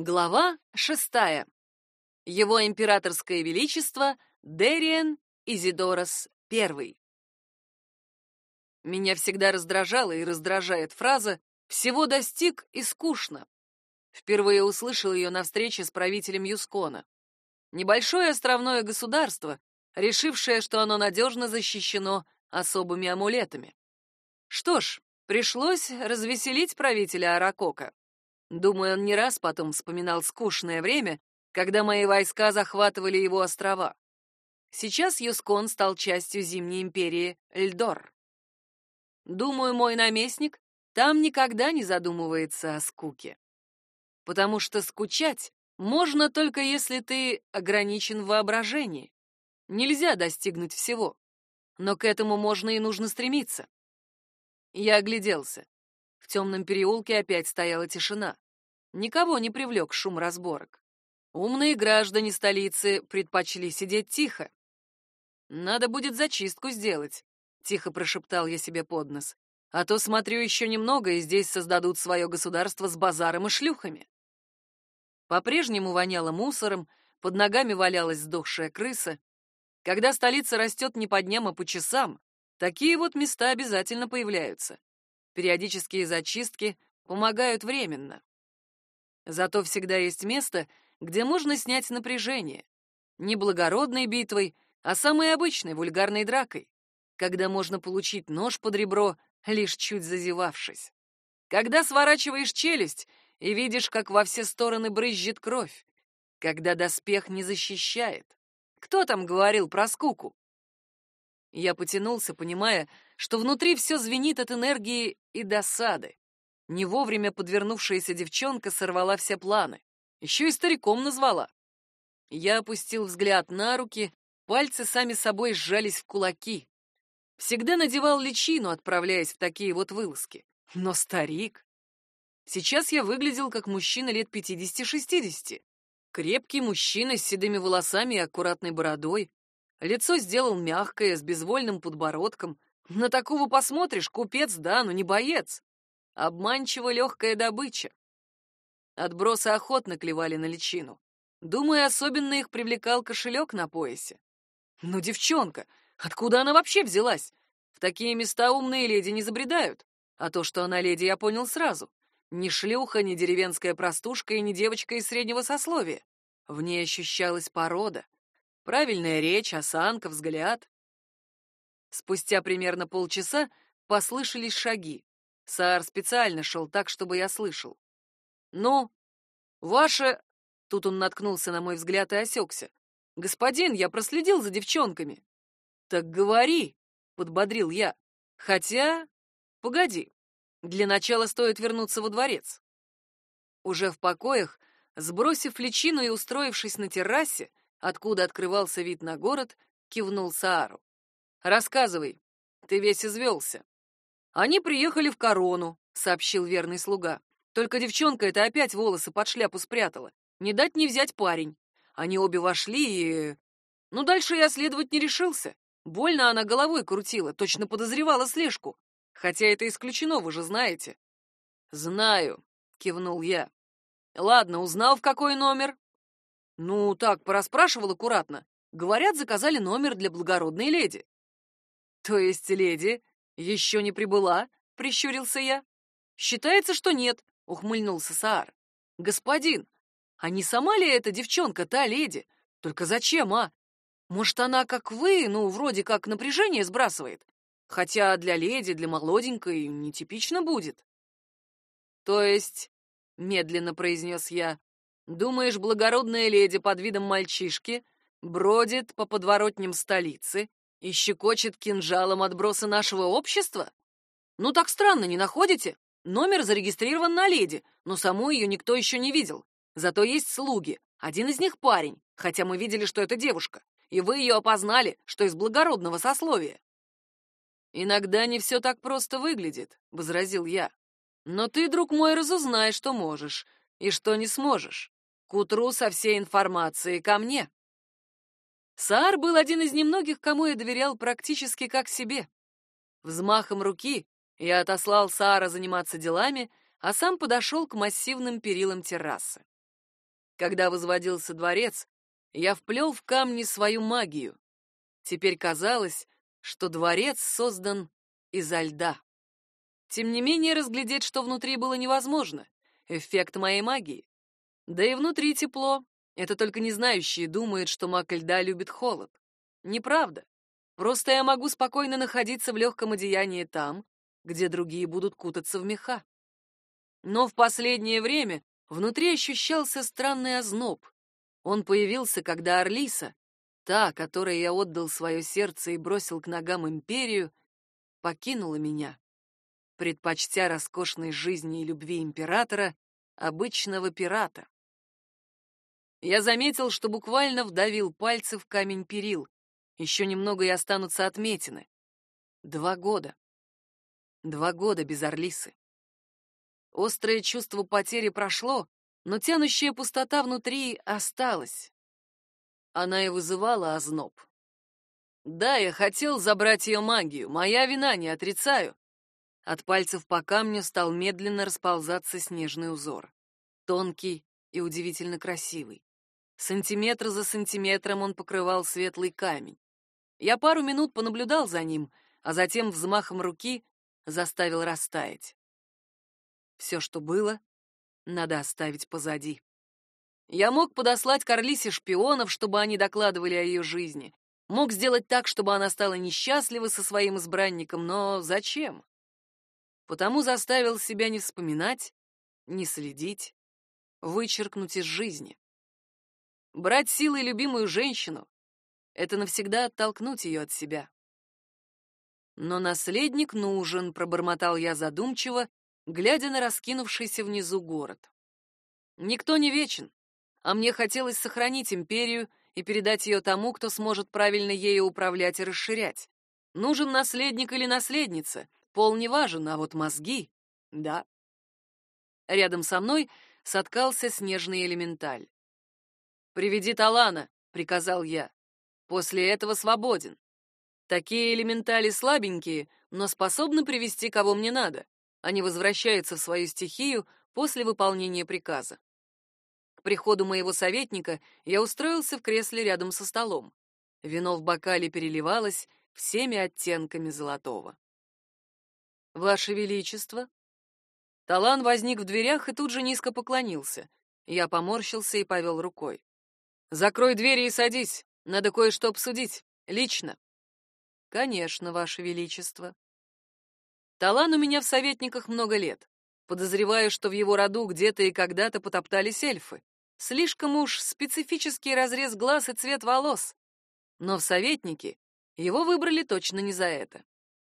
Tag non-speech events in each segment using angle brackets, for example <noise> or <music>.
Глава шестая. Его императорское величество Дериен Изидорос I. Меня всегда раздражала и раздражает фраза «всего достиг и скучно». Впервые услышал ее на встрече с правителем Юскона. Небольшое островное государство, решившее, что оно надежно защищено особыми амулетами. Что ж, пришлось развеселить правителя Аракока. Думаю, он не раз потом вспоминал скучное время, когда мои войска захватывали его острова. Сейчас Юскон стал частью Зимней империи Эльдор. Думаю, мой наместник там никогда не задумывается о скуке. Потому что скучать можно только если ты ограничен в воображении. Нельзя достигнуть всего, но к этому можно и нужно стремиться. Я огляделся. В темном переулке опять стояла тишина. Никого не привлек шум разборок. Умные граждане столицы предпочли сидеть тихо. «Надо будет зачистку сделать», — тихо прошептал я себе под нос. «А то, смотрю, еще немного, и здесь создадут свое государство с базаром и шлюхами». По-прежнему воняло мусором, под ногами валялась сдохшая крыса. Когда столица растет не по дням, а по часам, такие вот места обязательно появляются. Периодические зачистки помогают временно. Зато всегда есть место, где можно снять напряжение. Не благородной битвой, а самой обычной вульгарной дракой, когда можно получить нож под ребро, лишь чуть зазевавшись. Когда сворачиваешь челюсть и видишь, как во все стороны брызжет кровь. Когда доспех не защищает. Кто там говорил про скуку? Я потянулся, понимая, что внутри все звенит от энергии и досады. Не вовремя подвернувшаяся девчонка сорвала все планы. Еще и стариком назвала. Я опустил взгляд на руки, пальцы сами собой сжались в кулаки. Всегда надевал личину, отправляясь в такие вот вылазки. Но старик... Сейчас я выглядел как мужчина лет 50-60. Крепкий мужчина с седыми волосами и аккуратной бородой, Лицо сделал мягкое, с безвольным подбородком. На такого посмотришь, купец, да, но не боец. Обманчиво легкая добыча. Отбросы охотно клевали на личину. Думаю, особенно их привлекал кошелек на поясе. Ну, девчонка, откуда она вообще взялась? В такие места умные леди не забредают. А то, что она леди, я понял сразу. Ни шлюха, ни деревенская простушка и ни девочка из среднего сословия. В ней ощущалась порода — Правильная речь, осанка, взгляд. Спустя примерно полчаса послышались шаги. Саар специально шел так, чтобы я слышал. «Ну, ваше...» Тут он наткнулся на мой взгляд и осекся. «Господин, я проследил за девчонками». «Так говори», — подбодрил я. «Хотя... Погоди. Для начала стоит вернуться во дворец». Уже в покоях, сбросив личину и устроившись на террасе, откуда открывался вид на город, кивнул Саару. «Рассказывай, ты весь извелся». «Они приехали в корону», — сообщил верный слуга. «Только девчонка эта опять волосы под шляпу спрятала. Не дать не взять парень. Они обе вошли и... Ну, дальше я следовать не решился. Больно она головой крутила, точно подозревала слежку. Хотя это исключено, вы же знаете». «Знаю», — кивнул я. «Ладно, узнал, в какой номер?» Ну, так, порасспрашивал аккуратно. Говорят, заказали номер для благородной леди. То есть леди еще не прибыла? Прищурился я. Считается, что нет, ухмыльнулся Саар. Господин, а не сама ли эта девчонка, та леди? Только зачем, а? Может, она, как вы, ну, вроде как напряжение сбрасывает? Хотя для леди, для молоденькой, нетипично будет. То есть, медленно произнес я, Думаешь, благородная леди под видом мальчишки бродит по подворотням столицы и щекочет кинжалом отбросы нашего общества? Ну так странно, не находите? Номер зарегистрирован на леди, но саму ее никто еще не видел. Зато есть слуги. Один из них парень, хотя мы видели, что это девушка. И вы ее опознали, что из благородного сословия. «Иногда не все так просто выглядит», — возразил я. «Но ты, друг мой, разузнай, что можешь и что не сможешь. К утру со всей информацией ко мне. Саар был один из немногих, кому я доверял практически как себе. Взмахом руки я отослал Саара заниматься делами, а сам подошел к массивным перилам террасы. Когда возводился дворец, я вплел в камни свою магию. Теперь казалось, что дворец создан изо льда. Тем не менее, разглядеть, что внутри было невозможно. Эффект моей магии. Да и внутри тепло. Это только не знающие думают, что маг льда любит холод. Неправда. Просто я могу спокойно находиться в легком одеянии там, где другие будут кутаться в меха. Но в последнее время внутри ощущался странный озноб. Он появился, когда Орлиса, та, которой я отдал свое сердце и бросил к ногам империю, покинула меня, предпочтя роскошной жизни и любви императора обычного пирата. Я заметил, что буквально вдавил пальцы в камень перил. Еще немного и останутся отметины. Два года. Два года без Орлисы. Острое чувство потери прошло, но тянущая пустота внутри осталась. Она и вызывала озноб. Да, я хотел забрать ее магию, моя вина, не отрицаю. От пальцев по камню стал медленно расползаться снежный узор. Тонкий и удивительно красивый. Сантиметр за сантиметром он покрывал светлый камень. Я пару минут понаблюдал за ним, а затем взмахом руки заставил растаять. Все, что было, надо оставить позади. Я мог подослать Карлисе шпионов, чтобы они докладывали о ее жизни. Мог сделать так, чтобы она стала несчастлива со своим избранником, но зачем? Потому заставил себя не вспоминать, не следить, вычеркнуть из жизни. Брать силой любимую женщину — это навсегда оттолкнуть ее от себя. Но наследник нужен, пробормотал я задумчиво, глядя на раскинувшийся внизу город. Никто не вечен, а мне хотелось сохранить империю и передать ее тому, кто сможет правильно ею управлять и расширять. Нужен наследник или наследница, пол не важен, а вот мозги — да. Рядом со мной соткался снежный элементаль. «Приведи Талана», — приказал я. «После этого свободен». Такие элементали слабенькие, но способны привести кого мне надо. Они возвращаются в свою стихию после выполнения приказа. К приходу моего советника я устроился в кресле рядом со столом. Вино в бокале переливалось всеми оттенками золотого. Ваше величество, Талан возник в дверях и тут же низко поклонился. Я поморщился и повел рукой. Закрой двери и садись. Надо кое-что обсудить лично. Конечно, ваше величество. Талан у меня в советниках много лет. Подозреваю, что в его роду где-то и когда-то потоптались эльфы. Слишком уж специфический разрез глаз и цвет волос. Но в советники его выбрали точно не за это.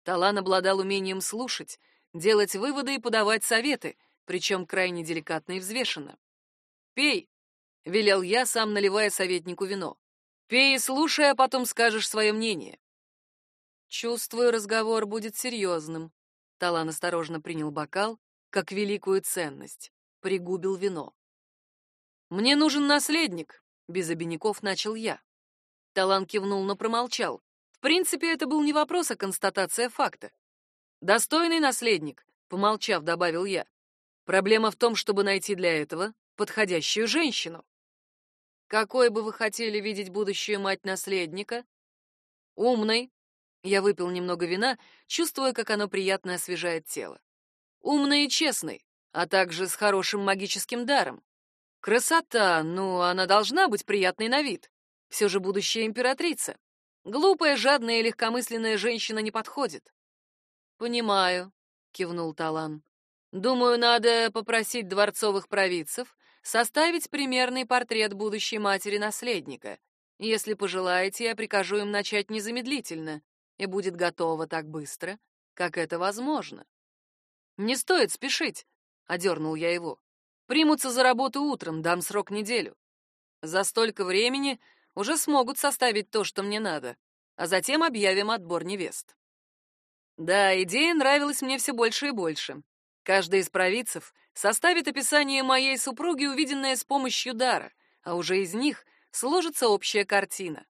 Талан обладал умением слушать, делать выводы и подавать советы, причем крайне деликатно и взвешенно. «Пей», — велел я, сам наливая советнику вино. «Пей и слушай, а потом скажешь свое мнение». Чувствую, разговор будет серьезным. Талан осторожно принял бокал, как великую ценность, пригубил вино. Мне нужен наследник, без обиняков начал я. Талан кивнул, но промолчал. В принципе, это был не вопрос, а констатация факта. Достойный наследник, помолчав, добавил я. Проблема в том, чтобы найти для этого подходящую женщину. Какой бы вы хотели видеть будущую мать наследника? Умной, я выпил немного вина, чувствуя, как оно приятно освежает тело. Умный и честный, а также с хорошим магическим даром. Красота, ну, она должна быть приятной на вид. Все же будущая императрица. Глупая, жадная и легкомысленная женщина не подходит. Понимаю, кивнул Талан. Думаю, надо попросить дворцовых провидцев составить примерный портрет будущей матери наследника. Если пожелаете, я прикажу им начать незамедлительно и будет готова так быстро, как это возможно. Не стоит спешить, одернул я его. Примутся за работу утром, дам срок неделю. За столько времени уже смогут составить то, что мне надо, а затем объявим отбор невест. Да, идея нравилась мне все больше и больше. Каждый из провидцев составит описание моей супруги, увиденное с помощью дара, а уже из них сложится общая картина.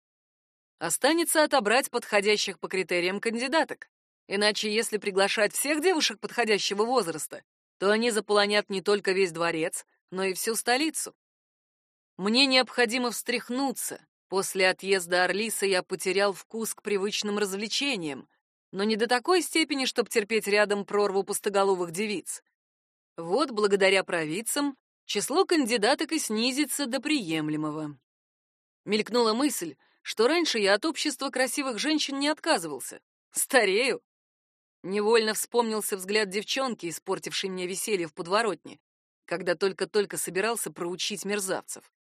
Останется отобрать подходящих по критериям кандидаток. Иначе, если приглашать всех девушек подходящего возраста, то они заполонят не только весь дворец, но и всю столицу. Мне необходимо встряхнуться. После отъезда Орлиса я потерял вкус к привычным развлечениям, но не до такой степени, чтобы терпеть рядом прорву пустоголовых девиц. Вот, благодаря провидцам, число кандидаток и снизится до приемлемого. Мелькнула мысль, что раньше я от общества красивых женщин не отказывался. Старею. Невольно вспомнился взгляд девчонки, испортившей мне веселье в подворотне, когда только-только собирался проучить мерзавцев.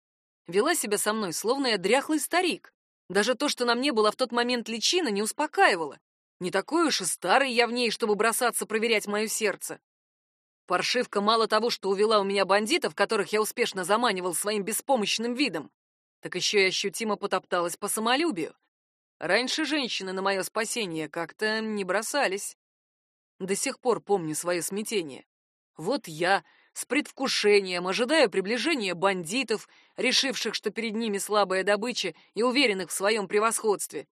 Вела себя со мной, словно я дряхлый старик. Даже то, что на мне была в тот момент личина, не успокаивало. Не такой уж и старый я в ней, чтобы бросаться проверять мое сердце. Паршивка мало того, что увела у меня бандитов, которых я успешно заманивал своим беспомощным видом, так еще и ощутимо потопталась по самолюбию. Раньше женщины на мое спасение как-то не бросались. До сих пор помню свое смятение. Вот я с предвкушением ожидаю приближения бандитов, решивших, что перед ними слабая добыча и уверенных в своем превосходстве.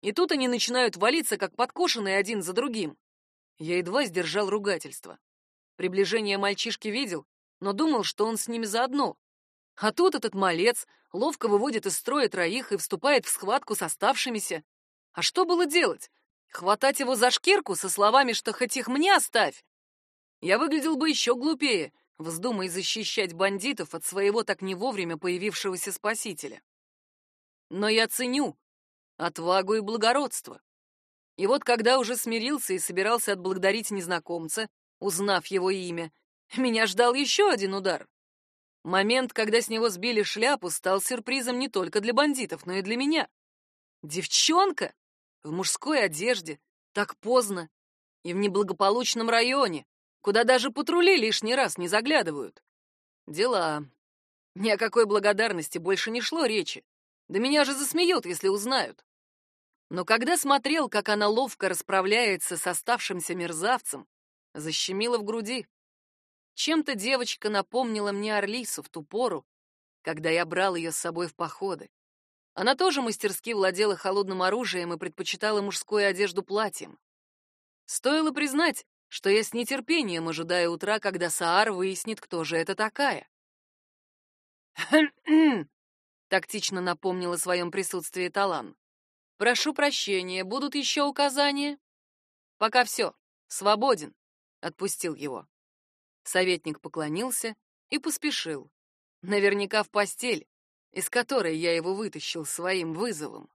И тут они начинают валиться, как подкошенные один за другим. Я едва сдержал ругательство. Приближение мальчишки видел, но думал, что он с ними заодно. А тут этот малец ловко выводит из строя троих и вступает в схватку с оставшимися. А что было делать? Хватать его за шкирку со словами, что хоть их мне оставь? Я выглядел бы еще глупее, вздумай защищать бандитов от своего так не вовремя появившегося спасителя. Но я ценю отвагу и благородство. И вот когда уже смирился и собирался отблагодарить незнакомца, узнав его имя, меня ждал еще один удар. Момент, когда с него сбили шляпу, стал сюрпризом не только для бандитов, но и для меня. Девчонка в мужской одежде, так поздно и в неблагополучном районе, куда даже патрули лишний раз не заглядывают. Дела. Ни о какой благодарности больше не шло речи. Да меня же засмеют, если узнают. Но когда смотрел, как она ловко расправляется с оставшимся мерзавцем, защемило в груди. Чем-то девочка напомнила мне Орлису в ту пору, когда я брал ее с собой в походы. Она тоже мастерски владела холодным оружием и предпочитала мужскую одежду платьем. Стоило признать, что я с нетерпением ожидаю утра, когда Саар выяснит, кто же это такая. <clears throat> тактично напомнила о своем присутствии Талан. Прошу прощения, будут еще указания? Пока все, свободен, отпустил его. Советник поклонился и поспешил. Наверняка в постель, из которой я его вытащил своим вызовом.